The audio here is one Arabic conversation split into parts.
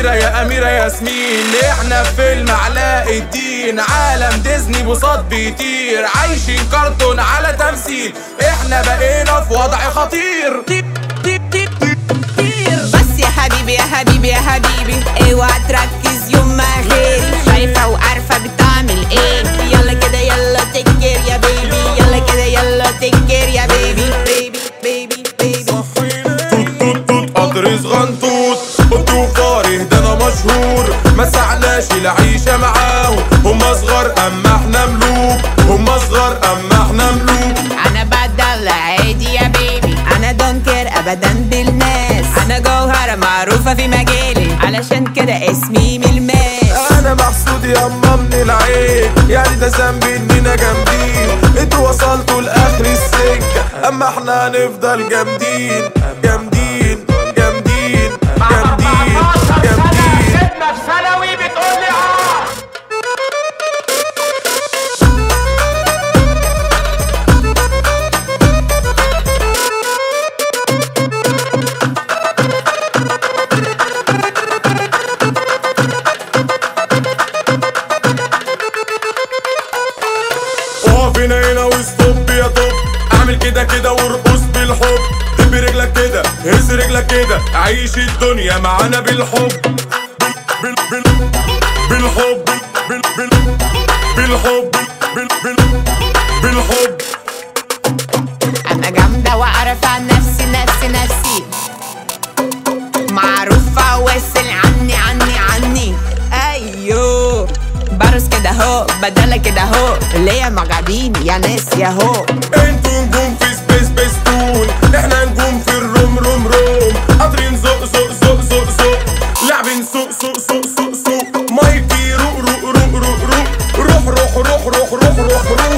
أميرة يا أميرة ياسمين. إحنا في فيلم علاء الدين عالم ديزني بصاد بيطير. عايشين كرتون على تمثيل. إحنا بقينا في وضع خطير. بس يا حبيبي يا حبيبي يا حبيبي اوعى تركز يوم ما غيري شايفة وعارفة بتعمل إيه. يلا كده يلا تكر يا بيبي يلا كده يلا تكر يا بيبي بيبي بيبي بيبي توت توت توت. قطر صغنطوط أنا مشهور. ما سعناش العيشة معاهم. هم صغار اما إحنا ملوك. هم صغار اما إحنا ملوك. أنا بدل عادي يا baby. أنا دونكر ابدا بالناس. أنا جوهرة معروفة في مجالي. علشان كده اسمي من الماس أنا محسود ياما من العين. يعني ده ذنب اننا جامدين. أنتوا وصلتوا لآخر السكة. أما إحنا هنفضل جامدين. كده كده وارقص بالحب. دب رجلك كده هز رجلك كده عيش الدنيا معانا بالحب. بال بال بالحب بال بال بالحب بال بال بالحب. أنا جامدة وأعرف عن نفسي نفسي نفسي. معروفة واسل عني عني عني. أيوه. برس كده اهو بدلة كده اهو ليا مقعدين يا ناس يا هو. أنتوا نجوم بيستون إحنا نجوم في الروم روم روم. قاطرين زق زق زق زق زق لاعبين سوق سوق سوق سوق سوق. مايكي روق روق روق روق روق روح روح روح روح روح روح.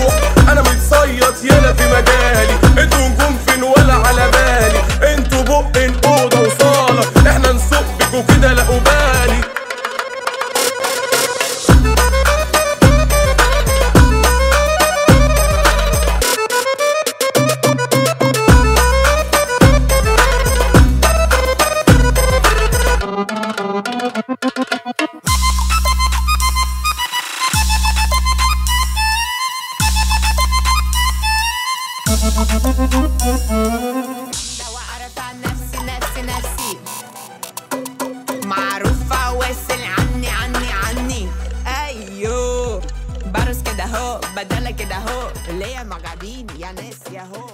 واعرف عن نفسي نفسي نفسي معروفة واسل عني عني عني. أيوه برس كده اهو بدلة كده اهو ليا مقعدين يا ناس يا هو.